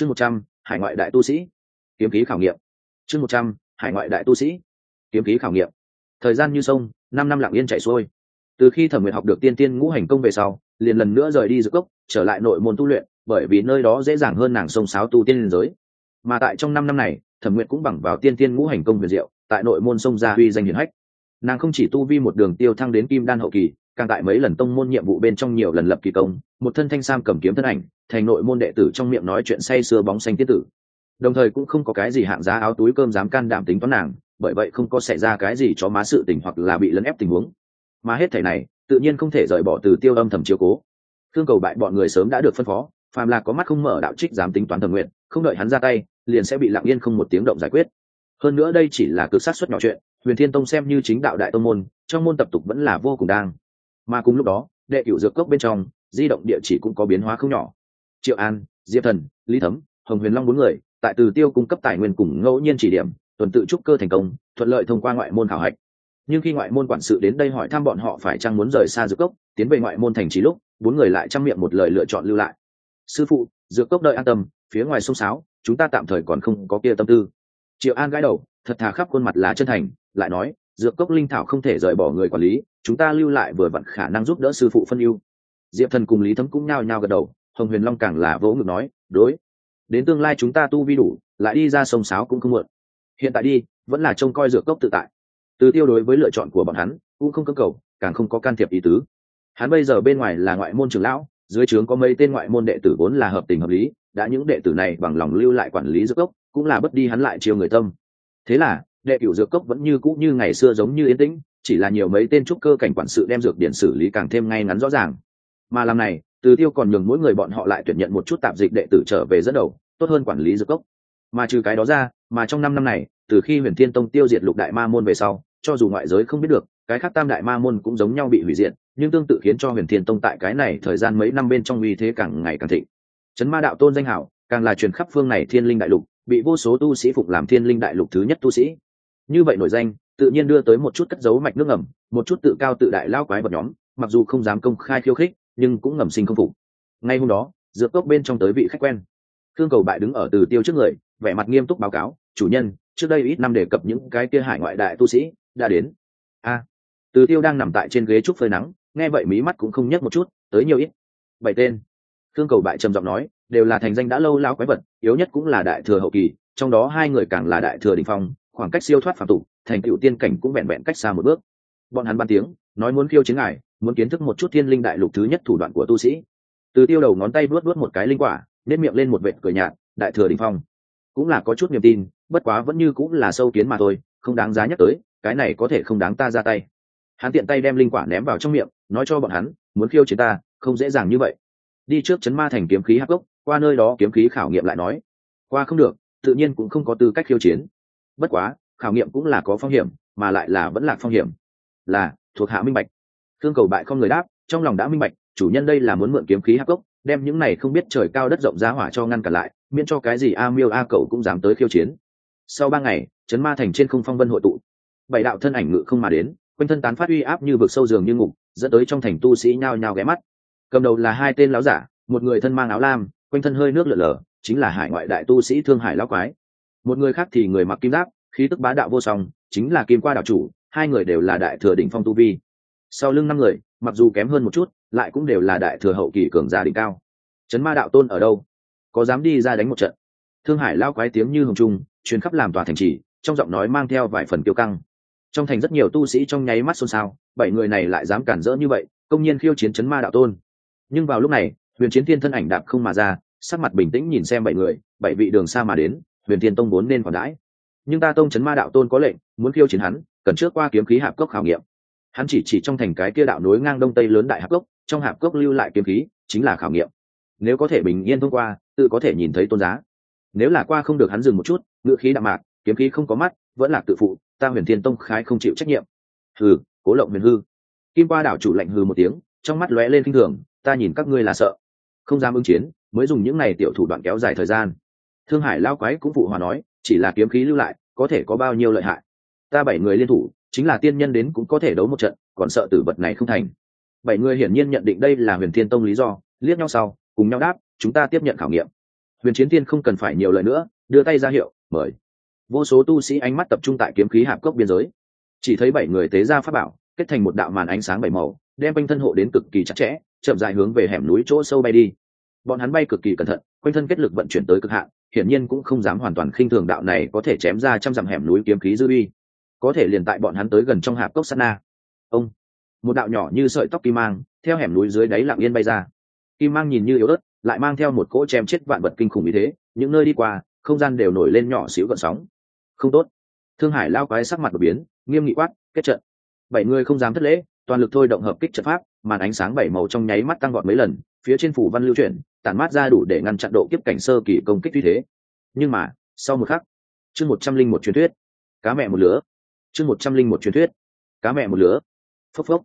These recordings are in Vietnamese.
chương một trăm, hải ngoại đại tu sĩ. Kiếm khí khảo nghiệm. Chương một trăm, hải ngoại đại tu sĩ. Kiếm khí khảo nghiệm. Thời gian như sông, năm năm lặng yên chảy xuôi. Từ khi thẩm nguyện học được tiên tiên ngũ hành công về sau, liền lần nữa rời đi giữa cốc, trở lại nội môn tu luyện, bởi vì nơi đó dễ dàng hơn nàng sông sáo tu tiên liên giới. Mà tại trong năm năm này, thẩm nguyện cũng bằng vào tiên tiên ngũ hành công huyền diệu, tại nội môn sông gia huy danh hiển hách. Nàng không chỉ tu vi một đường tiêu thăng đến kim đan hậu kỳ càng tại mấy lần tông môn nhiệm vụ bên trong nhiều lần lập kỳ công, một thân thanh sam cầm kiếm thân ảnh, thành nội môn đệ tử trong miệng nói chuyện say sưa bóng xanh tiết tử. Đồng thời cũng không có cái gì hạng giá áo túi cơm dám can đảm tính toán nàng, bởi vậy không có xảy ra cái gì cho má sự tình hoặc là bị lấn ép tình huống. Mà hết thể này, tự nhiên không thể rời bỏ từ tiêu âm thầm chiếu cố. Thương cầu bại bọn người sớm đã được phân phó, phàm là có mắt không mở đạo trích dám tính toán thẩm nguyện, không đợi hắn ra tay, liền sẽ bị lặng yên không một tiếng động giải quyết. Hơn nữa đây chỉ là cực sát xuất nhỏ chuyện, huyền thiên tông xem như chính đạo đại tông môn, trong môn tập tục vẫn là vô cùng đang mà cùng lúc đó, đệ cửu dược cốc bên trong, di động địa chỉ cũng có biến hóa không nhỏ. Triệu an, diệp thần, lý thấm, hồng huyền long bốn người, tại từ tiêu cung cấp tài nguyên cùng ngẫu nhiên chỉ điểm, tuần tự trúc cơ thành công, thuận lợi thông qua ngoại môn khảo hạch. Nhưng khi ngoại môn quản sự đến đây hỏi thăm bọn họ phải chăng muốn rời xa dược cốc, tiến về ngoại môn thành trì lúc, bốn người lại chăm miệng một lời lựa chọn lưu lại. Sư phụ, dược cốc đợi an tâm, phía ngoài sông sáo, chúng ta tạm thời còn không có kia tâm tư. Triệu an gãi đầu, thật thà khắp khuôn mặt là chân thành, lại nói, dược cốc linh thảo không thể rời bỏ người quản lý chúng ta lưu lại vừa vặn khả năng giúp đỡ sư phụ phân ưu. Diệp thần cùng lý thấm cũng nhao nhao gật đầu, hồng huyền long càng là vỗ ngực nói, đối, đến tương lai chúng ta tu vi đủ, lại đi ra sông sáo cũng không muộn. Hiện tại đi, vẫn là trông coi dược cốc tự tại. Từ tiêu đối với lựa chọn của bọn hắn, cũng không cơ cầu, càng không có can thiệp ý tứ. Hắn bây giờ bên ngoài là ngoại môn trưởng lão, dưới trướng có mấy tên ngoại môn đệ tử vốn là hợp tình hợp lý, đã những đệ tử này bằng lòng lưu lại quản lý dược cốc, cũng là bất đi hắn lại chiều người tâm. Thế là, đệ cửu dược cốc vẫn như cũ như ngày xưa giống như yên tĩnh chỉ là nhiều mấy tên trúc cơ cảnh quản sự đem dược điện xử lý càng thêm ngay ngắn rõ ràng. Mà làm này, từ tiêu còn nhường mỗi người bọn họ lại tuyển nhận một chút tạp dịch đệ tử trở về dẫn đầu, tốt hơn quản lý dược cốc. Mà trừ cái đó ra, mà trong năm năm này, từ khi huyền thiên tông tiêu diệt lục đại ma môn về sau, cho dù ngoại giới không biết được, cái khác tam đại ma môn cũng giống nhau bị hủy diệt, nhưng tương tự khiến cho huyền thiên tông tại cái này thời gian mấy năm bên trong uy thế càng ngày càng thịnh. Trấn ma đạo tôn danh hảo, càng là truyền khắp phương này thiên linh đại lục, bị vô số tu sĩ phục làm thiên linh đại lục thứ nhất tu sĩ. Như vậy nổi danh tự nhiên đưa tới một chút cất giấu mạch nước ngầm, một chút tự cao tự đại lao quái vật nhóm, mặc dù không dám công khai khiêu khích, nhưng cũng ngầm sinh không phục. Ngay hôm đó, dược cốc bên trong tới vị khách quen. Thương cầu bại đứng ở từ tiêu trước người, vẻ mặt nghiêm túc báo cáo, chủ nhân, trước đây ít năm đề cập những cái kia hải ngoại đại tu sĩ đã đến. A. Từ tiêu đang nằm tại trên ghế trúc phơi nắng, nghe vậy mí mắt cũng không nhấc một chút, tới nhiều ít. Bảy tên. Thương cầu bại trầm giọng nói, đều là thành danh đã lâu lao quái vật, yếu nhất cũng là đại thừa hậu kỳ, trong đó hai người càng là đại thừa đình phong khoảng cách siêu thoát phạm tục, thành cựu tiên cảnh cũng vẹn vẹn cách xa một bước. Bọn hắn ban tiếng, nói muốn khiêu chiến ngài, muốn kiến thức một chút thiên linh đại lục thứ nhất thủ đoạn của tu sĩ. Từ tiêu đầu ngón tay vuốt vuốt một cái linh quả, nếp miệng lên một vệt cười nhạt, đại thừa đình phong, cũng là có chút niềm tin, bất quá vẫn như cũng là sâu kiến mà thôi, không đáng giá nhắc tới, cái này có thể không đáng ta ra tay. Hắn tiện tay đem linh quả ném vào trong miệng, nói cho bọn hắn, muốn khiêu chiến ta, không dễ dàng như vậy. Đi trước chấn ma thành kiếm khí hắc gốc, qua nơi đó kiếm khí khảo nghiệm lại nói, qua không được, tự nhiên cũng không có tư cách khiêu chiến bất quá, khảo nghiệm cũng là có phong hiểm, mà lại là vẫn là phong hiểm. Là, thuộc hạ minh bạch. Thương cầu bại không người đáp, trong lòng đã minh bạch, chủ nhân đây là muốn mượn kiếm khí hắc cốc đem những này không biết trời cao đất rộng giá hỏa cho ngăn cản lại, miễn cho cái gì a miêu a cậu cũng dám tới khiêu chiến. Sau ba ngày, chấn ma thành trên không phong vân hội tụ. Bảy đạo thân ảnh ngự không mà đến, quanh thân tán phát uy áp như vực sâu giường như ngục, dẫn tới trong thành tu sĩ nhao nhao ghé mắt. Cầm đầu là hai tên láo giả, một người thân mang áo lam, quanh thân hơi nước lở lở, chính là hải ngoại đại tu sĩ thương hải lão quái một người khác thì người mặc kim giáp, khí tức bá đạo vô song, chính là kim qua đạo chủ, hai người đều là đại thừa đỉnh phong tu vi. Sau lưng năm người, mặc dù kém hơn một chút, lại cũng đều là đại thừa hậu kỳ cường giả đỉnh cao. Trấn ma đạo tôn ở đâu? Có dám đi ra đánh một trận? Thương hải lao quái tiếng như hồng trung truyền khắp làm tòa thành trì, trong giọng nói mang theo vài phần kiêu căng. Trong thành rất nhiều tu sĩ trong nháy mắt xôn xao, bảy người này lại dám cản rỡ như vậy, công nhiên khiêu chiến chấn ma đạo tôn. Nhưng vào lúc này, huyền chiến thiên thân ảnh đạp không mà ra, sắc mặt bình tĩnh nhìn xem bảy người, bảy vị đường xa mà đến huyền thiên tông vốn nên còn đãi. Nhưng ta tông chấn ma đạo tôn có lệnh, muốn khiêu chiến hắn, cần trước qua kiếm khí hạp cốc khảo nghiệm. Hắn chỉ chỉ trong thành cái kia đạo nối ngang đông tây lớn đại hạp cốc, trong hạp cốc lưu lại kiếm khí, chính là khảo nghiệm. Nếu có thể bình yên thông qua, tự có thể nhìn thấy tôn giá. Nếu là qua không được hắn dừng một chút, ngự khí đạm mạc, kiếm khí không có mắt, vẫn là tự phụ, ta huyền thiên tông khái không chịu trách nhiệm. Hừ, cố lộng huyền hư. Kim qua đảo chủ lạnh hư một tiếng, trong mắt lóe lên kinh thường, ta nhìn các ngươi là sợ. Không dám ứng chiến, mới dùng những này tiểu thủ đoạn kéo dài thời gian thương hải lao quái cũng phụ hòa nói, chỉ là kiếm khí lưu lại, có thể có bao nhiêu lợi hại? Ta bảy người liên thủ, chính là tiên nhân đến cũng có thể đấu một trận, còn sợ tử vật này không thành. Bảy người hiển nhiên nhận định đây là huyền thiên tông lý do, liếc nhau sau, cùng nhau đáp, chúng ta tiếp nhận khảo nghiệm. Huyền chiến tiên không cần phải nhiều lời nữa, đưa tay ra hiệu, mời. Vô số tu sĩ ánh mắt tập trung tại kiếm khí hạp cốc biên giới. Chỉ thấy bảy người tế ra pháp bảo, kết thành một đạo màn ánh sáng bảy màu, đem quanh thân hộ đến cực kỳ chặt chẽ, chậm dài hướng về hẻm núi chỗ sâu bay đi. Bọn hắn bay cực kỳ cẩn thận, quanh thân kết lực vận chuyển tới cực hạn hiển nhiên cũng không dám hoàn toàn khinh thường đạo này có thể chém ra trăm dặm hẻm núi kiếm khí dư uy. Có thể liền tại bọn hắn tới gần trong hạp cốc sát na. Ông, một đạo nhỏ như sợi tóc kim mang, theo hẻm núi dưới đáy lặng yên bay ra. Kim mang nhìn như yếu ớt, lại mang theo một cỗ chém chết vạn vật kinh khủng như thế, những nơi đi qua, không gian đều nổi lên nhỏ xíu gợn sóng. Không tốt. Thương hải lao quái sắc mặt đột biến, nghiêm nghị quát, kết trận. Bảy người không dám thất lễ, toàn lực thôi động hợp kích trận pháp, màn ánh sáng bảy màu trong nháy mắt tăng gọn mấy lần, phía trên phủ văn lưu chuyển tản mát ra đủ để ngăn chặn độ kiếp cảnh sơ kỳ công kích như thế. Nhưng mà, sau một khắc, chương một trăm linh một truyền thuyết. Cá mẹ một lứa. Chương một trăm linh một truyền thuyết. Cá mẹ một lứa. Phốc phốc.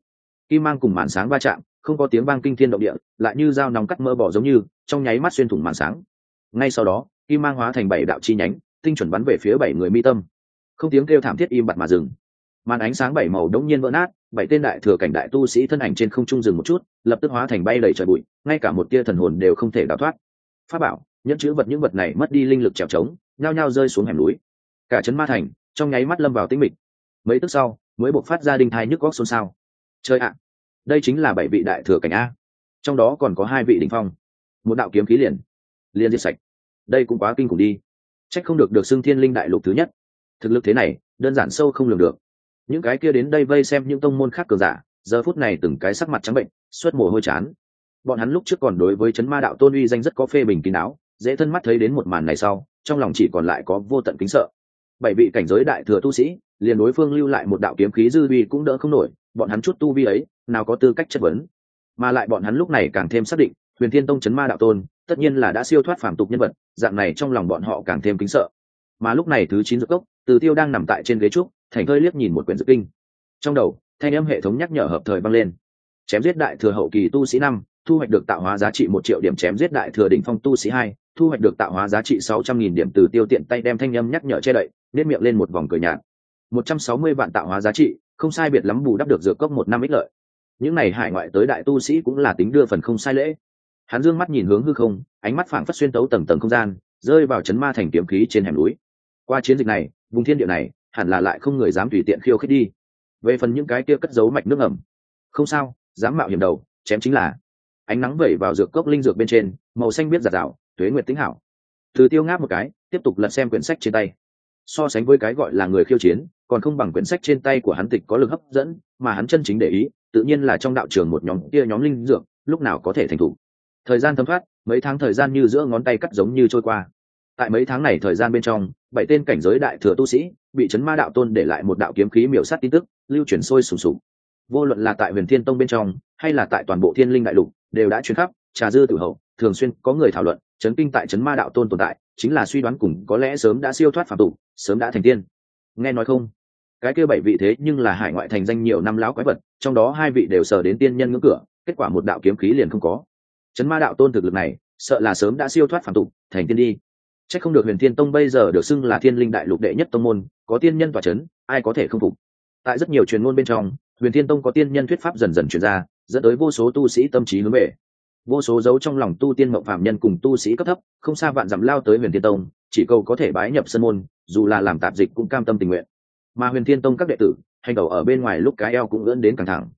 Kim mang cùng màn sáng va chạm, không có tiếng vang kinh thiên động địa, lại như dao nóng cắt mỡ bỏ giống như, trong nháy mắt xuyên thủng màn sáng. Ngay sau đó, kim mang hóa thành bảy đạo chi nhánh, tinh chuẩn bắn về phía bảy người mi tâm. Không tiếng kêu thảm thiết im bặt mà dừng. Màn ánh sáng bảy màu đống nhiên vỡ nát bảy tên đại thừa cảnh đại tu sĩ thân ảnh trên không trung dừng một chút, lập tức hóa thành bay đầy trời bụi, ngay cả một tia thần hồn đều không thể đào thoát. Pháp bảo, nhẫn chữ vật những vật này mất đi linh lực trèo trống nhao nhao rơi xuống hẻm núi. Cả trấn ma thành, trong nháy mắt lâm vào tĩnh mịch. Mấy tức sau, mới buộc phát ra đinh thai nhức góc xôn xao. Chơi ạ, đây chính là bảy vị đại thừa cảnh a. Trong đó còn có hai vị đ ỉ n h phong. Một đạo kiếm khí liền liền diệt sạch. Đây cũng quá kinh khủng đi. C h ắ c không được được xưng thiên linh đại lục thứ nhất. Thực lực thế này, đơn giản sâu không lường được những cái kia đến đây vây xem những tông môn khác cờ giả, giờ phút này từng cái sắc mặt trắng bệnh, suốt mồ hôi chán. Bọn hắn lúc trước còn đối với chấn ma đạo tôn uy danh rất có phê bình kín đáo, dễ thân mắt thấy đến một màn này sau, trong lòng chỉ còn lại có vô tận kính sợ. Bảy vị cảnh giới đại thừa tu sĩ, liền đối phương lưu lại một đạo kiếm khí dư vi cũng đỡ không nổi, bọn hắn chút tu vi ấy, nào có tư cách chất vấn. Mà lại bọn hắn lúc này càng thêm xác định, huyền thiên tông chấn ma đạo tôn, tất nhiên là đã siêu thoát phản tục nhân vật, dạng này trong lòng bọn họ càng thêm kính sợ. Mà lúc này thứ chín dược cốc, từ tiêu đang nằm tại trên ghế trúc thành thơi liếc nhìn một quyển dược kinh. Trong đầu, thanh âm hệ thống nhắc nhở hợp thời băng lên. Chém giết đại thừa hậu kỳ tu sĩ năm, thu hoạch được tạo hóa giá trị một triệu điểm chém giết đại thừa đỉnh phong tu sĩ hai, thu hoạch được tạo hóa giá trị sáu trăm nghìn điểm từ tiêu tiện tay đem thanh âm nhắc nhở che đậy nếp miệng lên một vòng cười nhạt. một trăm sáu mươi vạn tạo hóa giá trị, không sai biệt lắm bù đắp được dược cốc một năm ích lợi. Những này hải ngoại tới đại tu sĩ cũng là tính đưa phần không sai lễ. Hắn dương mắt nhìn hướng hư không, ánh mắt phảng phất xuyên tấu tầng tầng không gian, rơi vào chấn ma thành kiếm khí trên hẻm núi. Qua chiến dịch này, vùng thiên địa này hẳn là lại không người dám tùy tiện khiêu khích đi. Về phần những cái kia cất giấu mạch nước ẩm không sao, dám mạo hiểm đầu, chém chính là. Ánh nắng vẩy vào dược cốc linh dược bên trên, màu xanh biết giạt rào tuế nguyệt tính hảo. Từ tiêu ngáp một cái, tiếp tục lật xem quyển sách trên tay. So sánh với cái gọi là người khiêu chiến, còn không bằng quyển sách trên tay của hắn tịch có lực hấp dẫn, mà hắn chân chính để ý, tự nhiên là trong đạo trường một nhóm kia nhóm linh dược, lúc nào có thể thành thủ. Thời gian thấm thoát, mấy tháng thời gian như giữa ngón tay cắt giống như trôi qua tại mấy tháng này thời gian bên trong, bảy tên cảnh giới đại thừa tu sĩ bị chấn ma đạo tôn để lại một đạo kiếm khí miểu sát tin tức, lưu chuyển sôi sùng sục. Vô luận là tại huyền thiên tông bên trong, hay là tại toàn bộ thiên linh đại lục, đều đã truyền khắp, trà dư tử hậu, thường xuyên có người thảo luận, chấn kinh tại chấn ma đạo tôn tồn tại, chính là suy đoán cùng có lẽ sớm đã siêu thoát phạm tục, sớm đã thành tiên. Nghe nói không? Cái kia bảy vị thế nhưng là hải ngoại thành danh nhiều năm lão quái vật, trong đó hai vị đều sờ đến tiên nhân ngưỡng cửa, kết quả một đạo kiếm khí liền không có. Chấn ma đạo tôn thực lực này, sợ là sớm đã siêu thoát phản tục, thành tiên đi chắc không được huyền thiên tông bây giờ được xưng là thiên linh đại lục đệ nhất tông môn có tiên nhân tọa chấn, ai có thể không phục? Tại rất nhiều truyền ngôn bên trong huyền thiên tông có tiên nhân thuyết pháp dần dần truyền ra dẫn tới vô số tu sĩ tâm trí hướng về. Vô số dấu trong lòng tu tiên mộng phàm nhân cùng tu sĩ cấp thấp không xa vạn dặm lao tới huyền thiên tông chỉ cầu có thể bái nhập sân môn dù là làm tạp dịch cũng cam tâm tình nguyện. Mà huyền thiên tông các đệ tử hành đầu ở bên ngoài lúc cái eo cũng ưỡn đến căng thẳng.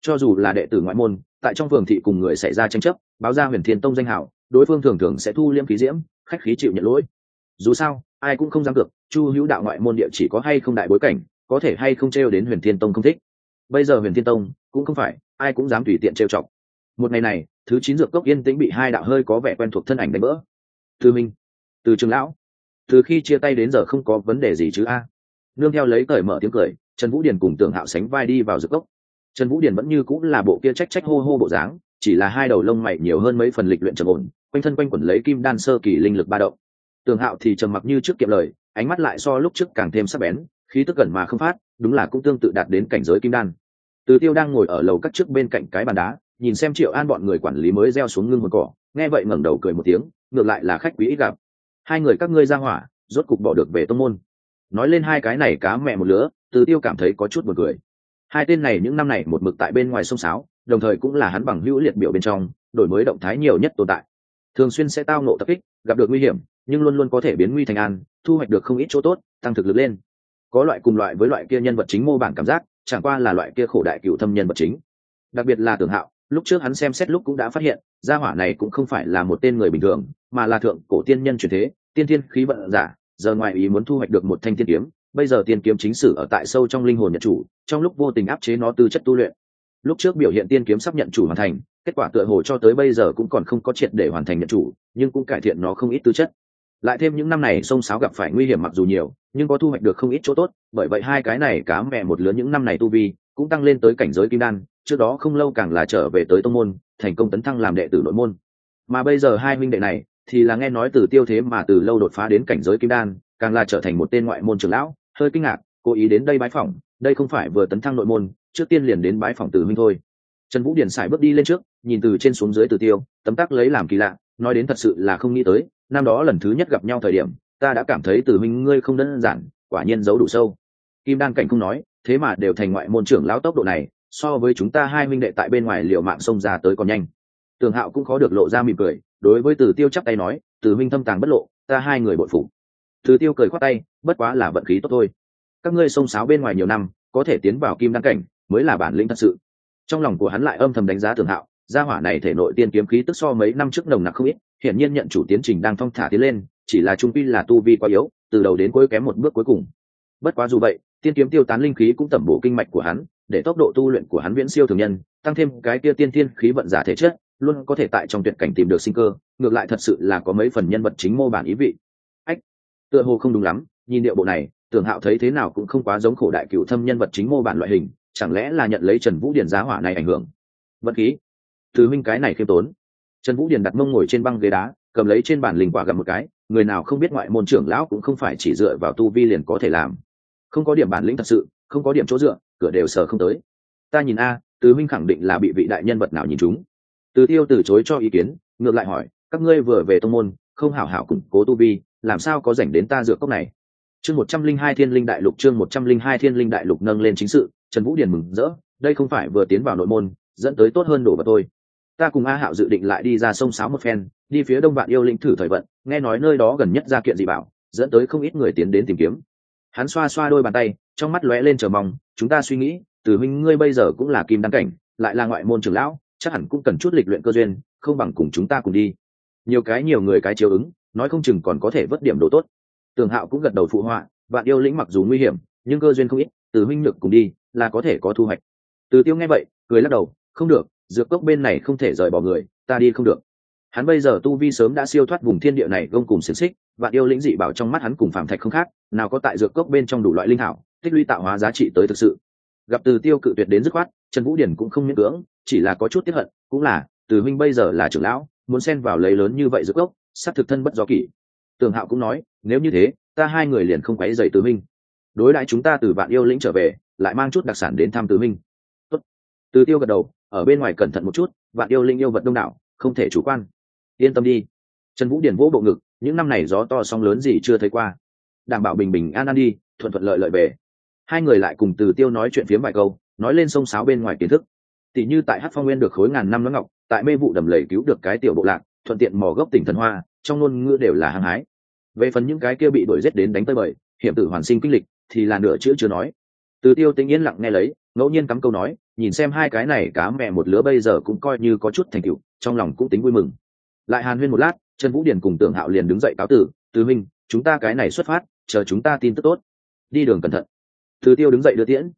Cho dù là đệ tử ngoại môn tại trong phường thị cùng người xảy ra tranh chấp báo ra huyền thiên tông danh hảo đối phương thường thường sẽ thu liêm khí diễm khách khí chịu nhận lỗi. Dù sao, ai cũng không dám được, chu hữu đạo ngoại môn địa chỉ có hay không đại bối cảnh, có thể hay không trêu đến huyền thiên tông không thích. Bây giờ huyền thiên tông cũng không phải, ai cũng dám tùy tiện trêu chọc. Một ngày này, thứ chín dược cốc yên tĩnh bị hai đạo hơi có vẻ quen thuộc thân ảnh đánh bỡ. từ minh từ trường lão, từ khi chia tay đến giờ không có vấn đề gì chứ a? Nương theo lấy cởi mở tiếng cười, trần vũ điền cùng tưởng hạo sánh vai đi vào dược cốc. Trần vũ điền vẫn như cũng là bộ kia trách trách hô hô bộ dáng, chỉ là hai đầu lông mày nhiều hơn mấy phần lịch luyện trầm ổn quanh thân quanh quẩn lấy kim đan sơ kỳ linh lực ba động. Tường hạo thì trầm mặc như trước kiệm lời, ánh mắt lại so lúc trước càng thêm sắc bén, khí tức gần mà không phát, đúng là cũng tương tự đạt đến cảnh giới kim đan. Từ tiêu đang ngồi ở lầu cắt trước bên cạnh cái bàn đá, nhìn xem triệu an bọn người quản lý mới gieo xuống ngưng một cỏ, nghe vậy ngẩng đầu cười một tiếng, ngược lại là khách quý ít gặp. Hai người các ngươi ra hỏa, rốt cục bỏ được về tông môn. Nói lên hai cái này cá mẹ một lứa, từ tiêu cảm thấy có chút buồn cười. Hai tên này những năm này một mực tại bên ngoài sông sáo, đồng thời cũng là hắn bằng hữu liệt biểu bên trong, đổi mới động thái nhiều nhất tồn tại thường xuyên sẽ tao nộ tập kích, gặp được nguy hiểm, nhưng luôn luôn có thể biến nguy thành an, thu hoạch được không ít chỗ tốt, tăng thực lực lên. Có loại cùng loại với loại kia nhân vật chính mô bản cảm giác, chẳng qua là loại kia khổ đại cựu thâm nhân vật chính. Đặc biệt là tưởng hạo, lúc trước hắn xem xét lúc cũng đã phát hiện, gia hỏa này cũng không phải là một tên người bình thường, mà là thượng cổ tiên nhân truyền thế, tiên thiên khí vận giả, giờ ngoài ý muốn thu hoạch được một thanh tiên kiếm, bây giờ tiên kiếm chính sử ở tại sâu trong linh hồn nhật chủ, trong lúc vô tình áp chế nó tư chất tu luyện. Lúc trước biểu hiện tiên kiếm sắp nhận chủ hoàn thành kết quả tựa hồ cho tới bây giờ cũng còn không có triệt để hoàn thành nhận chủ, nhưng cũng cải thiện nó không ít tư chất. Lại thêm những năm này sông sáo gặp phải nguy hiểm mặc dù nhiều, nhưng có thu hoạch được không ít chỗ tốt, bởi vậy hai cái này cá mẹ một lứa những năm này tu vi cũng tăng lên tới cảnh giới kim đan, trước đó không lâu càng là trở về tới tông môn, thành công tấn thăng làm đệ tử nội môn. Mà bây giờ hai minh đệ này thì là nghe nói từ tiêu thế mà từ lâu đột phá đến cảnh giới kim đan, càng là trở thành một tên ngoại môn trưởng lão, hơi kinh ngạc, cố ý đến đây bái phỏng, đây không phải vừa tấn thăng nội môn, trước tiên liền đến bái phỏng từ minh thôi. Trần vũ điển xài bước đi lên trước nhìn từ trên xuống dưới từ tiêu, tấm tắc lấy làm kỳ lạ, nói đến thật sự là không nghĩ tới, năm đó lần thứ nhất gặp nhau thời điểm, ta đã cảm thấy từ minh ngươi không đơn giản, quả nhiên giấu đủ sâu. Kim đan cảnh không nói, thế mà đều thành ngoại môn trưởng lão tốc độ này, so với chúng ta hai minh đệ tại bên ngoài liệu mạng xông ra tới còn nhanh. Tường hạo cũng khó được lộ ra mỉm cười, đối với từ tiêu chắc tay nói, từ minh thâm tàng bất lộ, ta hai người bội phụ từ tiêu cười khoát tay, bất quá là vận khí tốt thôi. Các ngươi xông sáo bên ngoài nhiều năm, có thể tiến vào kim đăng cảnh, mới là bản lĩnh thật sự. Trong lòng của hắn lại âm thầm đánh giá tường hạo gia hỏa này thể nội tiên kiếm khí tức so mấy năm trước nồng nặc không ít, hiển nhiên nhận chủ tiến trình đang thong thả tiến lên, chỉ là trung pi là tu vi quá yếu, từ đầu đến cuối kém một bước cuối cùng. Bất quá dù vậy, tiên kiếm tiêu tán linh khí cũng tẩm bổ kinh mạch của hắn, để tốc độ tu luyện của hắn viễn siêu thường nhân, tăng thêm cái kia tiên thiên khí vận giả thể chất, luôn có thể tại trong tuyệt cảnh tìm được sinh cơ, ngược lại thật sự là có mấy phần nhân vật chính mô bản ý vị. Ách, tựa hồ không đúng lắm, nhìn điệu bộ này, tưởng hạo thấy thế nào cũng không quá giống khổ đại cựu thâm nhân vật chính mô bản loại hình, chẳng lẽ là nhận lấy trần vũ điền giá hỏa này ảnh hưởng? Vật khí từ huynh cái này khiêm tốn. Trần vũ điền đặt mông ngồi trên băng ghế đá, cầm lấy trên bàn linh quả gặp một cái, người nào không biết ngoại môn trưởng lão cũng không phải chỉ dựa vào tu vi liền có thể làm. Không có điểm bản lĩnh thật sự, không có điểm chỗ dựa, cửa đều sờ không tới. Ta nhìn a tứ huynh khẳng định là bị vị đại nhân vật nào nhìn chúng. Từ tiêu từ chối cho ý kiến, ngược lại hỏi, các ngươi vừa về tông môn, không hảo hảo củng cố tu vi, làm sao có dành đến ta dựa cốc này? Chương một trăm linh hai thiên linh đại lục, chương một trăm linh hai thiên linh đại lục nâng lên chính sự, trần vũ điền mừng rỡ, đây không phải vừa tiến vào nội môn, dẫn tới tốt hơn đồ vật tôi ta cùng a hạo dự định lại đi ra sông sáo một phen, đi phía đông vạn yêu lĩnh thử thời vận, nghe nói nơi đó gần nhất ra kiện gì bảo, dẫn tới không ít người tiến đến tìm kiếm. Hắn xoa xoa đôi bàn tay, trong mắt lóe lên chờ mong, chúng ta suy nghĩ, từ huynh ngươi bây giờ cũng là kim đăng cảnh, lại là ngoại môn trưởng lão, chắc hẳn cũng cần chút lịch luyện cơ duyên, không bằng cùng chúng ta cùng đi. Nhiều cái nhiều người cái chiếu ứng, nói không chừng còn có thể vớt điểm đồ tốt. Tường hạo cũng gật đầu phụ họa, vạn yêu lĩnh mặc dù nguy hiểm, nhưng cơ duyên không ít, từ huynh lực cùng đi, là có thể có thu hoạch. Từ tiêu nghe vậy, cười lắc đầu, không được dược cốc bên này không thể rời bỏ người, ta đi không được. Hắn bây giờ tu vi sớm đã siêu thoát vùng thiên địa này, gông cùng xiềng xích, vạn yêu lĩnh dị bảo trong mắt hắn cùng phạm thạch không khác, nào có tại dược cốc bên trong đủ loại linh hảo tích lũy tạo hóa giá trị tới thực sự. Gặp từ tiêu cự tuyệt đến dứt khoát, trần vũ điển cũng không miễn cưỡng, chỉ là có chút tiếp hận, cũng là, từ huynh bây giờ là trưởng lão, muốn xen vào lấy lớn như vậy dược cốc sắp thực thân bất do kỷ. Tường hạo cũng nói, nếu như thế, ta hai người liền không quấy dày từ minh đối đãi chúng ta từ vạn yêu lĩnh trở về, lại mang chút đặc sản đến thăm từ minh Tốt. từ tiêu gật đầu ở bên ngoài cẩn thận một chút, vạn yêu linh yêu vật đông đảo, không thể chủ quan. Yên tâm đi. Trần vũ điển vỗ bộ ngực, những năm này gió to sóng lớn gì chưa thấy qua. Đảm bảo bình bình an an đi, thuận thuận lợi lợi về. Hai người lại cùng từ tiêu nói chuyện phiếm vài câu, nói lên sông sáo bên ngoài kiến thức. Tỷ như tại hát phong nguyên được khối ngàn năm nó ngọc, tại mê vụ đầm lầy cứu được cái tiểu bộ lạc, thuận tiện mò gốc tỉnh thần hoa, trong ngôn ngữ đều là hăng hái. Về phần những cái kia bị đuổi giết đến đánh tới bời, hiểm tử hoàn sinh kinh lịch, thì là nửa chữ chưa nói. Từ tiêu tĩnh yên lặng nghe lấy, ngẫu nhiên cắm câu nói nhìn xem hai cái này cá mẹ một lứa bây giờ cũng coi như có chút thành tựu, trong lòng cũng tính vui mừng. Lại hàn huyên một lát, trần vũ điền cùng tưởng hạo liền đứng dậy cáo tử tứ minh chúng ta cái này xuất phát, chờ chúng ta tin tức tốt. Đi đường cẩn thận. Từ tiêu đứng dậy đưa tiễn.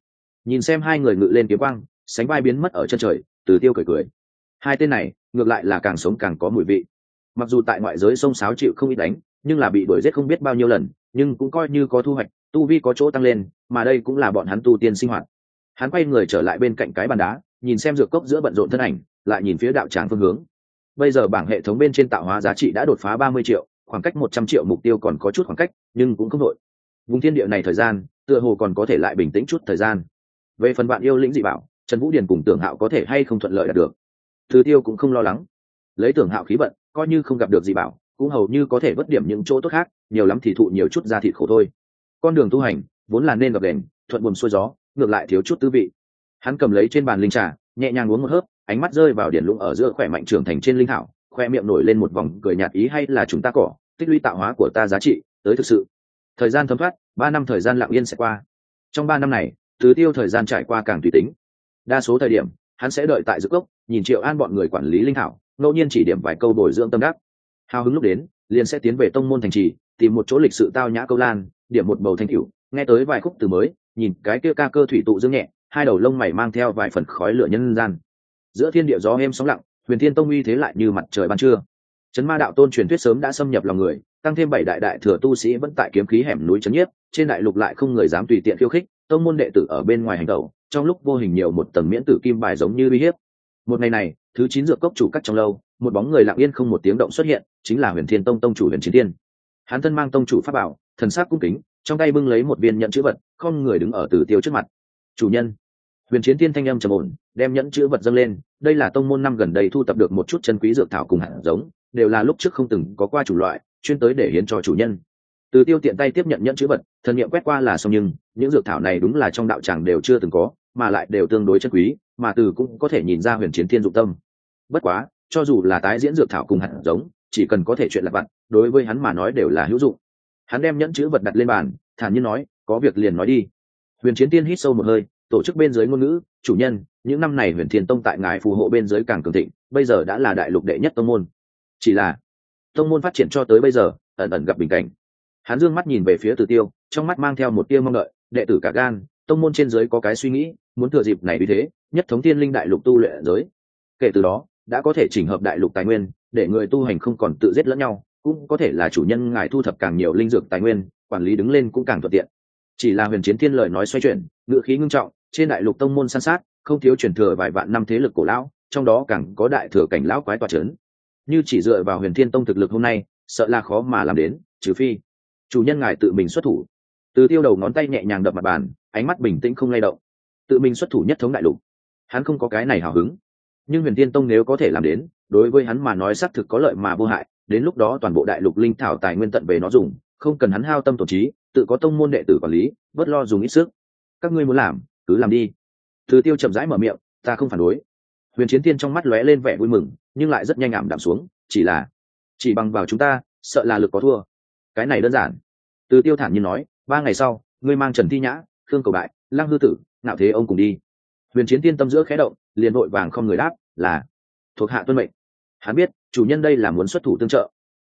Nhìn xem hai người ngự lên kiếm quang, sánh vai biến mất ở chân trời, từ tiêu cười cười. Hai tên này, ngược lại là càng sống càng có mùi vị. Mặc dù tại ngoại giới sông sáo chịu không ít đánh, nhưng là bị đuổi giết không biết bao nhiêu lần, nhưng cũng coi như có thu hoạch, tu vi có chỗ tăng lên, mà đây cũng là bọn hắn tu tiên sinh hoạt hắn quay người trở lại bên cạnh cái bàn đá, nhìn xem dược cốc giữa bận rộn thân ảnh, lại nhìn phía đạo tràng phương hướng. Bây giờ bảng hệ thống bên trên tạo hóa giá trị đã đột phá ba mươi triệu, khoảng cách một trăm triệu mục tiêu còn có chút khoảng cách, nhưng cũng không đội vùng thiên địa này thời gian, tựa hồ còn có thể lại bình tĩnh chút thời gian. Về phần bạn yêu lĩnh dị bảo, trần vũ điền cùng tưởng hạo có thể hay không thuận lợi đạt được? Thứ tiêu cũng không lo lắng. Lấy tưởng hạo khí vận, coi như không gặp được dị bảo, cũng hầu như có thể vất điểm những chỗ tốt khác, nhiều lắm thì thụ nhiều chút ra thịt khổ thôi. Con đường tu hành, vốn là nên gặp đèn thuận buồm xuôi gió ngược lại thiếu chút tư vị. Hắn cầm lấy trên bàn linh trà, nhẹ nhàng uống một hớp, ánh mắt rơi vào điển lũng ở giữa khỏe mạnh trưởng thành trên linh hảo khoe miệng nổi lên một vòng cười nhạt ý hay là chúng ta cỏ, tích lũy tạo hóa của ta giá trị, tới thực sự. Thời gian thấm thoát, ba năm thời gian lặng yên sẽ qua. Trong ba năm này tứ tiêu thời gian trải qua càng tùy tính. Đa số thời điểm, hắn sẽ đợi tại dược cốc, nhìn triệu an bọn người quản lý linh thảo, ngẫu nhiên chỉ điểm vài câu bồi dưỡng tâm đắc. Hào hứng lúc đến, liền sẽ tiến về tông môn thành trì, tìm một chỗ lịch sự tao nhã câu lan, điểm một bầu thanh cửu, nghe tới vài khúc từ mới nhìn cái kia ca cơ thủy tụ dương nhẹ, hai đầu lông mày mang theo vài phần khói lửa nhân gian. Giữa thiên địa gió êm sóng lặng, huyền thiên tông uy thế lại như mặt trời ban trưa. Chấn ma đạo tôn truyền thuyết sớm đã xâm nhập lòng người, tăng thêm bảy đại đại thừa tu sĩ vẫn tại kiếm khí hẻm núi trấn nhiếp, trên đại lục lại không người dám tùy tiện khiêu khích, tông môn đệ tử ở bên ngoài hành tẩu trong lúc vô hình nhiều một tầng miễn tử kim bài giống như uy hiếp. Một ngày này, thứ chín dược cốc chủ cắt trong lâu, một bóng người lặng yên không một tiếng động xuất hiện, chính là huyền thiên tông tông chủ huyền chiến tiên hắn thân mang tông chủ pháp bảo, thần sắc cung kính trong tay bưng lấy một viên nhẫn chữ vật, không người đứng ở Từ tiêu trước mặt. Chủ nhân. Huyền chiến tiên thanh âm trầm ổn, đem nhẫn chữ vật dâng lên. Đây là tông môn năm gần đây thu tập được một chút chân quý dược thảo cùng hạt giống, đều là lúc trước không từng có qua chủ loại, chuyên tới để hiến cho chủ nhân. Từ tiêu tiện tay tiếp nhận nhẫn chữ vật thần nghiệm quét qua là xong nhưng, những dược thảo này đúng là trong đạo tràng đều chưa từng có, mà lại đều tương đối chân quý, mà từ cũng có thể nhìn ra huyền chiến thiên dụng tâm. Bất quá, cho dù là tái diễn dược thảo cùng hạt giống, chỉ cần có thể chuyện lặt vặt, đối với hắn mà nói đều là hữu dụng hắn đem nhẫn chữ vật đặt lên bàn, thản nhiên nói, có việc liền nói đi. Huyền chiến tiên hít sâu một hơi, tổ chức bên dưới ngôn ngữ, chủ nhân, những năm này huyền thiên tông tại ngài phù hộ bên dưới càng cường thịnh, bây giờ đã là đại lục đệ nhất tông môn. Chỉ là, tông môn phát triển cho tới bây giờ, ẩn ẩn gặp bình cảnh. Hắn dương mắt nhìn về phía tử tiêu, trong mắt mang theo một tia mong đợi, đệ tử cả gan, tông môn trên dưới có cái suy nghĩ, muốn thừa dịp này vì thế, nhất thống tiên linh đại lục tu luyện giới. Kể từ đó, đã có thể chỉnh hợp đại lục tài nguyên, để người tu hành không còn tự giết lẫn nhau cũng có thể là chủ nhân ngài thu thập càng nhiều linh dược tài nguyên, quản lý đứng lên cũng càng thuận tiện. Chỉ là huyền chiến thiên lời nói xoay chuyển ngự khí ngưng trọng, trên đại lục tông môn san sát, không thiếu truyền thừa vài vạn năm thế lực cổ lão, trong đó càng có đại thừa cảnh lão quái tòa trấn như chỉ dựa vào huyền thiên tông thực lực hôm nay, sợ là khó mà làm đến, trừ phi chủ nhân ngài tự mình xuất thủ. Từ tiêu đầu ngón tay nhẹ nhàng đập mặt bàn, ánh mắt bình tĩnh không lay động. Tự mình xuất thủ nhất thống đại lục. Hắn không có cái này hào hứng. Nhưng huyền thiên tông nếu có thể làm đến, đối với hắn mà nói xác thực có lợi mà vô hại đến lúc đó toàn bộ đại lục linh thảo tài nguyên tận về nó dùng, không cần hắn hao tâm tổ trí, tự có tông môn đệ tử quản lý, bớt lo dùng ít sức. Các ngươi muốn làm, cứ làm đi. Từ tiêu chậm rãi mở miệng, ta không phản đối. Huyền chiến tiên trong mắt lóe lên vẻ vui mừng, nhưng lại rất nhanh ảm đạm xuống, chỉ là, chỉ bằng vào chúng ta, sợ là lực có thua. Cái này đơn giản. Từ tiêu thản nhiên nói, ba ngày sau, ngươi mang trần thi nhã, khương cầu bại, lăng hư tử nạo thế ông cùng đi. Huyền chiến tiên tâm giữa khẽ động, liền vội vàng không người đáp, là, thuộc hạ tuân mệnh hắn biết, chủ nhân đây là muốn xuất thủ tương trợ.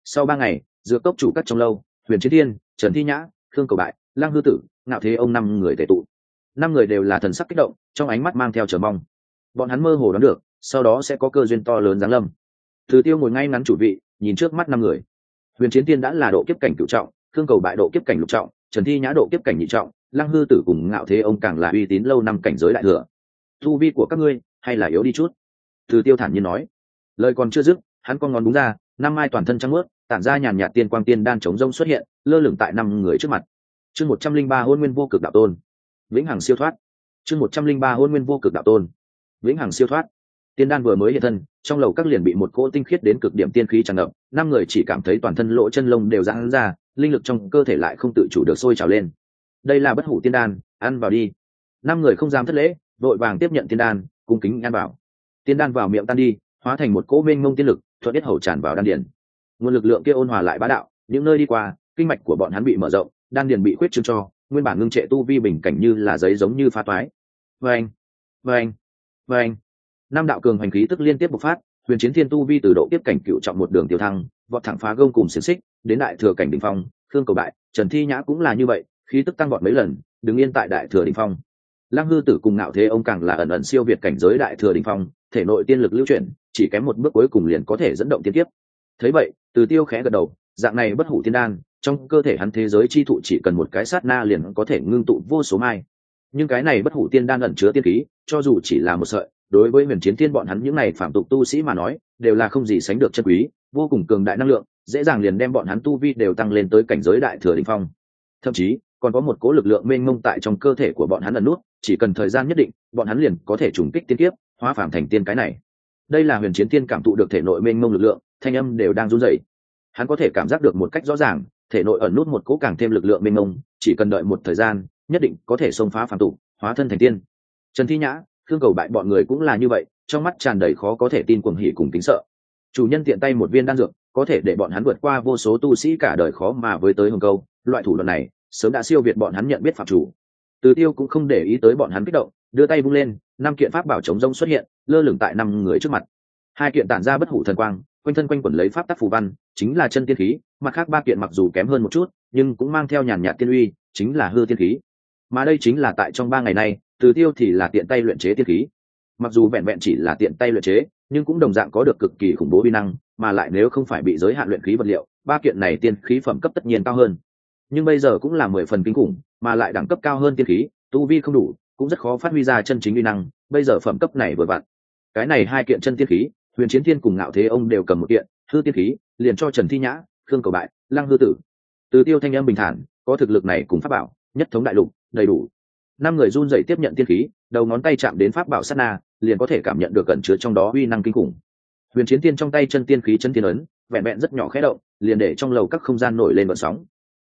Sau ba ngày, dược cốc chủ cắt trong lâu, huyền chiến tiên trần thi nhã, khương cầu bại lang hư tử, ngạo thế ông năm người tệ tụ. Năm người đều là thần sắc kích động, trong ánh mắt mang theo chờ mong. Bọn hắn mơ hồ đoán được, sau đó sẽ có cơ duyên to lớn giáng lâm. Thứ tiêu ngồi ngay ngắn chủ vị, nhìn trước mắt năm người. Huyền chiến tiên đã là độ kiếp cảnh cựu trọng thương cầu bại độ kiếp cảnh lục trọng, trần thi nhã độ kiếp cảnh nhị trọng, lăng hư tử cùng ngạo thế ông càng là uy tín lâu năm cảnh giới đại thừa. Thu vi của các ngươi, hay là yếu đi chút? Từ tiêu thản nhiên nói lời còn chưa dứt, hắn con ngón đúng ra, năm mai toàn thân trắng ướt tản ra nhàn nhạt tiên quang tiên đan chống rông xuất hiện, lơ lửng tại năm người trước mặt. Chương một trăm linh ba hôn nguyên vô cực đạo tôn. Vĩnh hằng siêu thoát. Chương một trăm linh ba hôn nguyên vô cực đạo tôn. Vĩnh hằng siêu thoát. Tiên đan vừa mới hiện thân, trong lầu các liền bị một cỗ tinh khiết đến cực điểm tiên khí tràn ngập, năm người chỉ cảm thấy toàn thân lỗ chân lông đều giãn ra, linh lực trong cơ thể lại không tự chủ được sôi trào lên. Đây là bất hủ tiên đan, ăn vào đi. Năm người không dám thất lễ, vội vàng tiếp nhận tiên đan, cung kính ăn vào. Tiên đan vào miệng tan đi hóa thành một cỗ mênh mông tiên lực, thuận biết hầu tràn vào đan điền. Nguồn lực lượng kia ôn hòa lại bá đạo, những nơi đi qua, kinh mạch của bọn hắn bị mở rộng, đan điền bị khuyết trương cho, nguyên bản ngưng trệ tu vi bình cảnh như là giấy giống như phá toái. Vâng vâng vâng. Năm đạo cường hành khí tức liên tiếp bộc phát, huyền chiến thiên tu vi từ độ tiếp cảnh cựu trọng một đường tiêu thăng, vọt thẳng phá gông cùng xiềng xích, đến đại thừa cảnh đ ỉ n h phong, khương cầu bại, trần thi nhã cũng là như vậy, khí tức tăng vọt mấy lần, đứng yên tại đại thừa đ ỉ n h phong. Lăng hư tử cùng ngạo thế ông càng là ẩn ẩn siêu việt cảnh giới đại thừa đ ỉ n h phong, thể nội tiên lực lưu chuyển chỉ kém một bước cuối cùng liền có thể dẫn động tiên tiếp thấy vậy, từ tiêu khẽ gật đầu, dạng này bất hủ tiên đan, trong cơ thể hắn thế giới chi thụ chỉ cần một cái sát na liền có thể ngưng tụ vô số mai. Nhưng cái này bất hủ tiên đan ẩn chứa tiên khí, cho dù chỉ là một sợi, đối với huyền chiến thiên bọn hắn những này phạm tục tu sĩ mà nói, đều là không gì sánh được chân quý, vô cùng cường đại năng lượng, dễ dàng liền đem bọn hắn tu vi đều tăng lên tới cảnh giới đại thừa đình phong. Thậm chí, còn có một cố lực lượng mênh mông tại trong cơ thể của bọn hắn ẩn nút, chỉ cần thời gian nhất định, bọn hắn liền có thể trùng kích tiên kiếp, hóa phản thành tiên cái này đây là huyền chiến tiên cảm thụ được thể nội mênh mông lực lượng, thanh âm đều đang run rẩy. Hắn có thể cảm giác được một cách rõ ràng, thể nội ẩn nút một cố càng thêm lực lượng mênh mông, chỉ cần đợi một thời gian, nhất định có thể xông phá phản tụ hóa thân thành tiên. Trần thi nhã, thương cầu bại bọn người cũng là như vậy, trong mắt tràn đầy khó có thể tin cuồng hỉ cùng kính sợ. Chủ nhân tiện tay một viên đan dược, có thể để bọn hắn vượt qua vô số tu sĩ cả đời khó mà với tới hồng câu. Loại thủ đoạn này, sớm đã siêu việt bọn hắn nhận biết phạm chủ. Từ tiêu cũng không để ý tới bọn hắn kích động đưa tay vung lên, năm kiện pháp bảo chống rông xuất hiện, lơ lửng tại năm người trước mặt. Hai kiện tản ra bất hủ thần quang, quanh thân quanh quẩn lấy pháp tắc phù văn, chính là chân tiên khí, mặt khác ba kiện mặc dù kém hơn một chút, nhưng cũng mang theo nhàn nhạt tiên uy, chính là hư tiên khí. Mà đây chính là tại trong ba ngày này, từ tiêu thì là tiện tay luyện chế tiên khí. Mặc dù vẹn vẹn chỉ là tiện tay luyện chế, nhưng cũng đồng dạng có được cực kỳ khủng bố vi năng, mà lại nếu không phải bị giới hạn luyện khí vật liệu, ba kiện này tiên khí phẩm cấp tất nhiên cao hơn. Nhưng bây giờ cũng là mười phần kinh khủng, mà lại đẳng cấp cao hơn tiên khí, tu vi không đủ cũng rất khó phát huy ra chân chính uy năng, bây giờ phẩm cấp này vừa vặn. Cái này hai kiện chân tiên khí, huyền chiến thiên cùng ngạo thế ông đều cầm một kiện, hư tiên khí, liền cho trần thi nhã, khương cầu bại, lăng hư tử. Từ tiêu thanh âm bình thản, có thực lực này cùng pháp bảo, nhất thống đại lục, đầy đủ. Năm người run dậy tiếp nhận tiên khí, đầu ngón tay chạm đến pháp bảo sát na, liền có thể cảm nhận được cẩn chứa trong đó uy năng kinh khủng. Huyền chiến tiên trong tay chân tiên khí chân tiên ấn, vẹn vẹn rất nhỏ khẽ động, liền để trong lầu các không gian nổi lên vận sóng.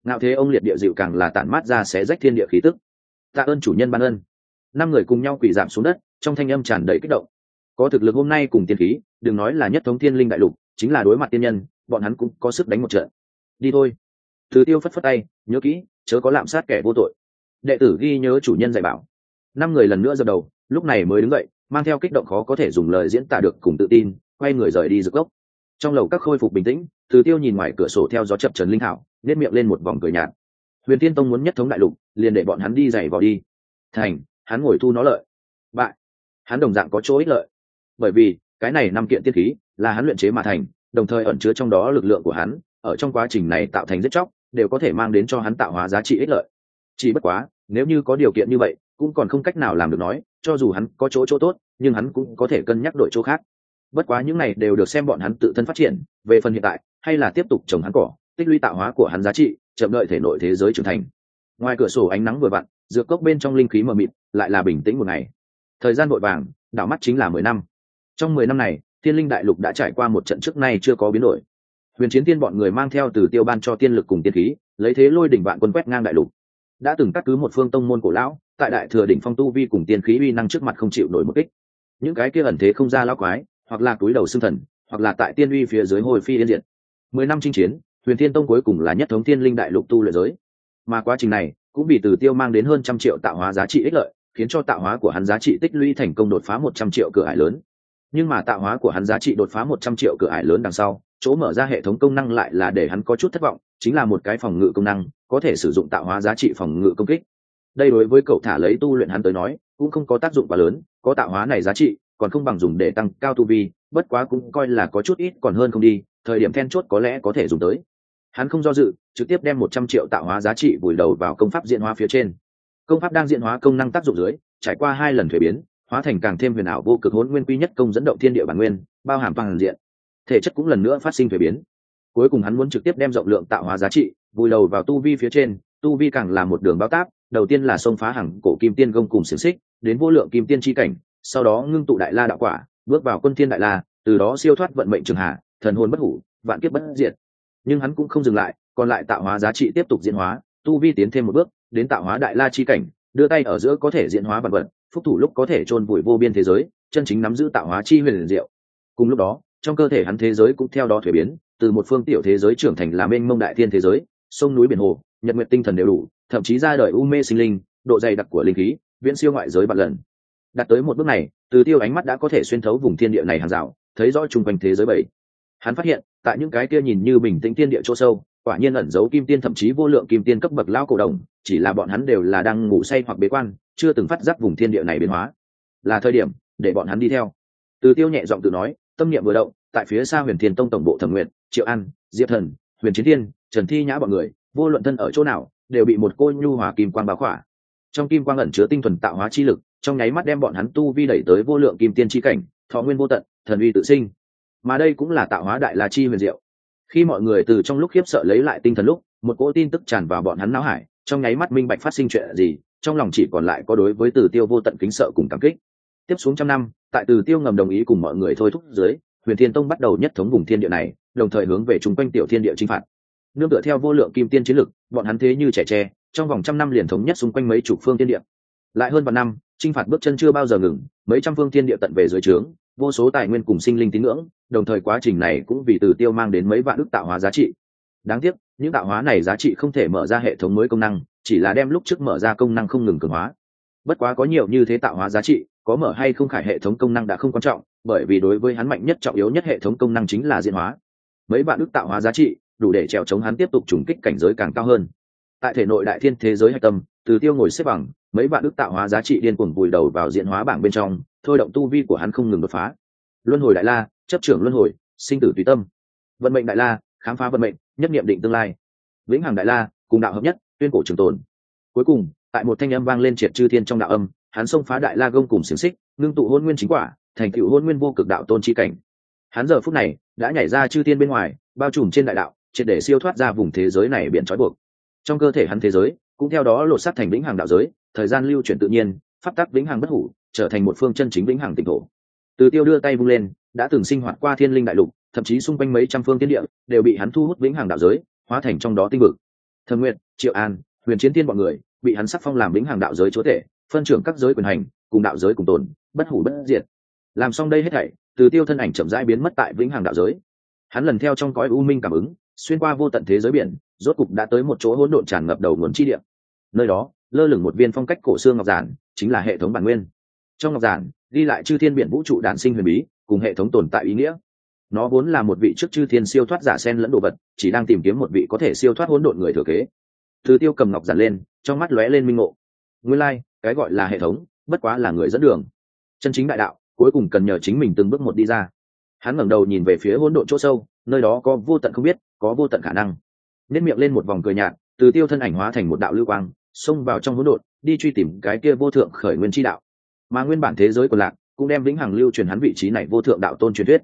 Ngạo thế ông liệt địa dịu càng là tản mát ra xé rách thiên địa khí tức. Tạ ơn chủ nhân ban ân năm người cùng nhau quỳ giảm xuống đất, trong thanh âm tràn đầy kích động. Có thực lực hôm nay cùng tiên khí, đừng nói là nhất thống thiên linh đại lục, chính là đối mặt tiên nhân, bọn hắn cũng có sức đánh một trận. Đi thôi. Thứ tiêu phất phất tay, nhớ kỹ, chớ có lạm sát kẻ vô tội. Đệ tử ghi nhớ chủ nhân dạy bảo. Năm người lần nữa dập đầu, lúc này mới đứng dậy, mang theo kích động khó có thể dùng lời diễn tả được cùng tự tin, quay người rời đi rực gốc. Trong lầu các khôi phục bình tĩnh, từ tiêu nhìn ngoài cửa sổ theo gió chập trần linh hảo nếp miệng lên một vòng cười nhạt. Huyền tiên tông muốn nhất thống đại lục, liền để bọn hắn đi giày vào đi. Thành hắn ngồi thu nó lợi. Bại. Hắn đồng dạng có chỗ ích lợi. Bởi vì, cái này năm kiện tiên khí là hắn luyện chế mà thành, đồng thời ẩn chứa trong đó lực lượng của hắn, ở trong quá trình này tạo thành rất chóc, đều có thể mang đến cho hắn tạo hóa giá trị ích lợi. Chỉ bất quá, nếu như có điều kiện như vậy, cũng còn không cách nào làm được nói, cho dù hắn có chỗ chỗ tốt, nhưng hắn cũng có thể cân nhắc đổi chỗ khác. Bất quá những này đều được xem bọn hắn tự thân phát triển, về phần hiện tại, hay là tiếp tục trồng hắn cỏ, tích lũy tạo hóa của hắn giá trị, chậm đợi thể nội thế giới trưởng thành. Ngoài cửa sổ ánh nắng vừa vặn dược cốc bên trong linh khí mờ mịt, lại là bình tĩnh một ngày. Thời gian vội vàng, đảo mắt chính là mười năm. Trong mười năm này, thiên linh đại lục đã trải qua một trận trước nay chưa có biến đổi. Huyền chiến tiên bọn người mang theo từ tiêu ban cho tiên lực cùng tiên khí, lấy thế lôi đỉnh vạn quân quét ngang đại lục. Đã từng cắt cứ một phương tông môn cổ lão, tại đại thừa đỉnh phong tu vi cùng tiên khí uy năng trước mặt không chịu nổi một kích. Những cái kia ẩn thế không ra lão quái, hoặc là túi đầu xương thần, hoặc là tại tiên uy phía dưới hồi phi yên diệt. Mười năm chinh chiến, huyền thiên tông cuối cùng là nhất thống thiên linh đại lục tu luyện giới. Mà quá trình này cũng bị từ tiêu mang đến hơn trăm triệu tạo hóa giá trị ích lợi, khiến cho tạo hóa của hắn giá trị tích lũy thành công đột phá một trăm triệu cửa ải lớn. Nhưng mà tạo hóa của hắn giá trị đột phá một trăm triệu cửa ải lớn đằng sau, chỗ mở ra hệ thống công năng lại là để hắn có chút thất vọng, chính là một cái phòng ngự công năng, có thể sử dụng tạo hóa giá trị phòng ngự công kích. Đây đối với cậu thả lấy tu luyện hắn tới nói, cũng không có tác dụng quá lớn, có tạo hóa này giá trị, còn không bằng dùng để tăng cao tu vi, bất quá cũng coi là có chút ít còn hơn không đi, thời điểm then chốt có lẽ có thể dùng tới hắn không do dự, trực tiếp đem một trăm triệu tạo hóa giá trị vùi đầu vào công pháp diện hóa phía trên. Công pháp đang diện hóa công năng tác dụng dưới, trải qua hai lần thuế biến, hóa thành càng thêm huyền ảo vô cực hỗn nguyên quy nhất công dẫn động thiên địa bản nguyên, bao hàm toàn diện. Thể chất cũng lần nữa phát sinh thuế biến. Cuối cùng hắn muốn trực tiếp đem rộng lượng tạo hóa giá trị vùi đầu vào tu vi phía trên, tu vi càng là một đường bao táp đầu tiên là xông phá hàng cổ kim tiên gông cùng xiềng xích, đến vô lượng kim tiên tri cảnh, sau đó ngưng tụ đại la đạo quả, bước vào quân thiên đại la, từ đó siêu thoát vận mệnh trường hạ, thần hồn bất hủ, vạn kiếp bất diệt nhưng hắn cũng không dừng lại, còn lại tạo hóa giá trị tiếp tục diễn hóa, tu vi tiến thêm một bước, đến tạo hóa đại la chi cảnh, đưa tay ở giữa có thể diễn hóa vật vật, phúc thủ lúc có thể chôn vùi vô biên thế giới, chân chính nắm giữ tạo hóa chi huyền diệu. Cùng lúc đó, trong cơ thể hắn thế giới cũng theo đó thuế biến, từ một phương tiểu thế giới trưởng thành làm mênh mông đại thiên thế giới, sông núi biển hồ, nhật nguyện tinh thần đều đủ, thậm chí ra đời u mê sinh linh, độ dày đặc của linh khí, viễn siêu ngoại giới bạt lần. Đạt tới một bước này, từ tiêu ánh mắt đã có thể xuyên thấu vùng thiên địa này hàng rào, thấy rõ chung quanh thế giới bảy hắn phát hiện, tại những cái kia nhìn như bình tĩnh thiên địa chỗ sâu, quả nhiên ẩn giấu kim tiên thậm chí vô lượng kim tiên cấp bậc lao cổ đồng, chỉ là bọn hắn đều là đang ngủ say hoặc bế quan, chưa từng phát giác vùng thiên địa này biến hóa. Là thời điểm, để bọn hắn đi theo. Từ tiêu nhẹ giọng tự nói, tâm niệm vừa động, tại phía xa huyền thiên tông tổng bộ thẩm nguyện triệu an, diệp thần, huyền chiến thiên, trần thi nhã bọn người, vô luận thân ở chỗ nào, đều bị một cô nhu hòa kim quang báo khỏa. Trong kim quang ẩn chứa tinh thuần tạo hóa chi lực, trong nháy mắt đem bọn hắn tu vi đẩy tới vô lượng kim tiên chi cảnh, thọ nguyên vô tận, thần uy tự sinh mà đây cũng là tạo hóa đại la chi huyền diệu. Khi mọi người từ trong lúc khiếp sợ lấy lại tinh thần lúc, một cỗ tin tức tràn vào bọn hắn não hải, trong nháy mắt minh bạch phát sinh chuyện gì, trong lòng chỉ còn lại có đối với từ tiêu vô tận kính sợ cùng cảm kích. Tiếp xuống trăm năm, tại từ tiêu ngầm đồng ý cùng mọi người thôi thúc dưới, huyền thiên tông bắt đầu nhất thống vùng thiên địa này, đồng thời hướng về chung quanh tiểu thiên địa chinh phạt. Nương tựa theo vô lượng kim tiên chiến lực, bọn hắn thế như trẻ tre, trong vòng trăm năm liền thống nhất xung quanh mấy chục phương thiên địa. Lại hơn vạn năm, chinh phạt bước chân chưa bao giờ ngừng, mấy trăm phương thiên địa tận về dưới trướng vô số tài nguyên cùng sinh linh tín ngưỡng, đồng thời quá trình này cũng vì từ tiêu mang đến mấy vạn ức tạo hóa giá trị. Đáng tiếc, những tạo hóa này giá trị không thể mở ra hệ thống mới công năng, chỉ là đem lúc trước mở ra công năng không ngừng cường hóa. Bất quá có nhiều như thế tạo hóa giá trị, có mở hay không khải hệ thống công năng đã không quan trọng, bởi vì đối với hắn mạnh nhất trọng yếu nhất hệ thống công năng chính là diễn hóa. Mấy bạn ức tạo hóa giá trị, đủ để trèo chống hắn tiếp tục trùng kích cảnh giới càng cao hơn. Tại thể nội đại thiên thế giới hạch tâm, từ tiêu ngồi xếp bằng, mấy bạn ức tạo hóa giá trị điên cuồng vùi đầu vào diễn hóa bảng bên trong thôi động tu vi của hắn không ngừng đột phá. Luân hồi đại la, chấp trưởng luân hồi, sinh tử tùy tâm. Vận mệnh đại la, khám phá vận mệnh, nhất nghiệm định tương lai. Vĩnh hằng đại la, cùng đạo hợp nhất, tuyên cổ trường tồn. Cuối cùng, tại một thanh âm vang lên triệt chư thiên trong đạo âm, hắn xông phá đại la gông cùng xiềng xích, ngưng tụ hôn nguyên chính quả, thành tựu hôn nguyên vô cực đạo tôn chi cảnh. Hắn giờ phút này, đã nhảy ra chư thiên bên ngoài, bao trùm trên đại đạo, triệt để siêu thoát ra vùng thế giới này biển trói buộc. Trong cơ thể hắn thế giới, cũng theo đó lột sát thành vĩnh hằng đạo giới, thời gian lưu chuyển tự nhiên, pháp tắc vĩnh hằng bất hủ trở thành một phương chân chính vĩnh hằng tỉnh thổ. Từ tiêu đưa tay vung lên, đã từng sinh hoạt qua thiên linh đại lục, thậm chí xung quanh mấy trăm phương tiên địa, đều bị hắn thu hút vĩnh hằng đạo giới, hóa thành trong đó tinh vực. Thâm nguyện triệu an, huyền chiến tiên bọn người, bị hắn sắc phong làm vĩnh hằng đạo giới chúa thể phân trưởng các giới quyền hành, cùng đạo giới cùng tồn, bất hủ bất diệt. Làm xong đây hết thảy, từ tiêu thân ảnh chậm rãi biến mất tại vĩnh hằng đạo giới. Hắn lần theo trong cõi u minh cảm ứng, xuyên qua vô tận thế giới biển, rốt cục đã tới một chỗ hỗn độn tràn ngập đầu nguồn chi địa. Nơi đó, lơ lửng một viên phong cách cổ xương ngọc giản, chính là hệ thống bản nguyên trong ngọc giản ghi lại chư thiên biển vũ trụ đản sinh huyền bí cùng hệ thống tồn tại ý nghĩa. Nó vốn là một vị trước chư thiên siêu thoát giả sen lẫn đồ vật chỉ đang tìm kiếm một vị có thể siêu thoát hỗn độn người thừa kế. Từ tiêu cầm ngọc giản lên trong mắt lóe lên minh ngộ. Nguyên lai、like, cái gọi là hệ thống bất quá là người dẫn đường. Chân chính đại đạo cuối cùng cần nhờ chính mình từng bước một đi ra. Hắn ngẩng đầu nhìn về phía hỗn độn chỗ sâu nơi đó có vô tận không biết có vô tận khả năng. Nếp miệng lên một vòng cười nhạt từ tiêu thân ảnh hóa thành một đạo lưu quang xông vào trong hỗn độn đi truy tìm cái kia vô thượng khởi nguyên tri đạo mà nguyên bản thế giới của lạc cũng đem vĩnh hằng lưu truyền hắn vị trí này vô thượng đạo tôn truyền thuyết.